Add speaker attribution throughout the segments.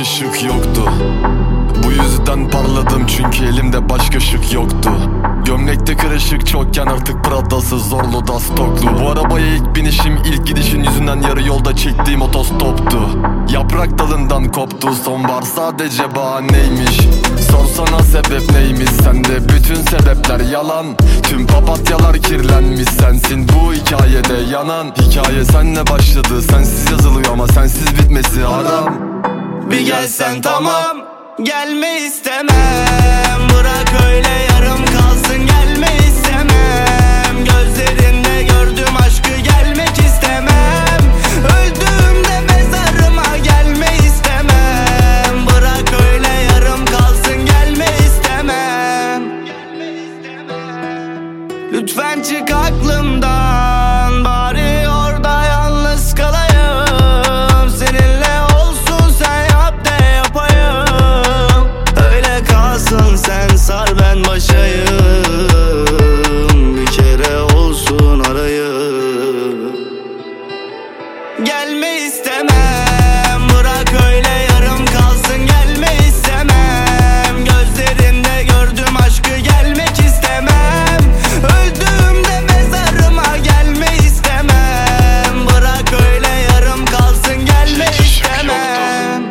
Speaker 1: hiç ışık yoktu. Bu yüzden parladım çünkü elimde başka şık yoktu. Gömlekte kırışık çokken artık Prada'sı zorlu da stoklu. Bu arabaya ilk binişim ilk gidişin yüzünden yarı yolda çektiğim otostoptu. Yaprak dalından koptu sonbahar sadece bahaneymiş. Sorsana sebep neymiş sende bütün sebepler yalan. Tüm papatyalar kirlenmiş sensin bu hikayede yanan. Hikaye senle başladı sensiz yazılıyor ama sensiz bitmesi haram
Speaker 2: Bir gelsen tamam Gelme istemem. Bırak öyle yarım kalsın Gelme istemem. Gözlerinde gördüm aşkı Gelmek istemem. Öldüğümde mezarıma Gelme istemem. Bırak öyle yarım kalsın Gelme istemem. Lütfen çık aklımdan ben başayım Bir kere olsun arayım Gelme istemem. Bırak öyle yarım kalsın. Gelme istemem. Gözlerinde gördüm aşkı Gelmek istemem. Öldüğümde mezarıma Gelme istemem. Bırak öyle yarım kalsın. Gelme
Speaker 1: Hiç ışık
Speaker 2: istemem.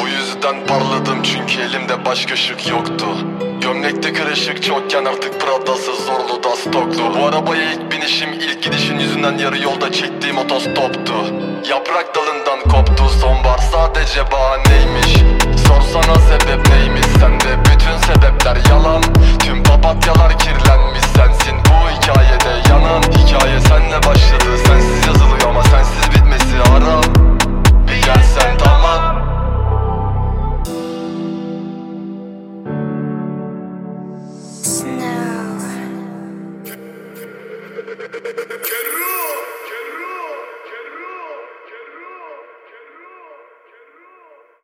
Speaker 1: Bu yüzden parladım çünkü elimde başka şık yoktu Gömlekte kırışık çokken artık Prada'sı zorlu da stoklu Bu arabaya ilk binişim ilk gidişin yüzünden yarı yolda çektiğim otostoptu. Yaprak dalından koptu sonbahar sadece bahaneymiş. Sorsana sebep neymiş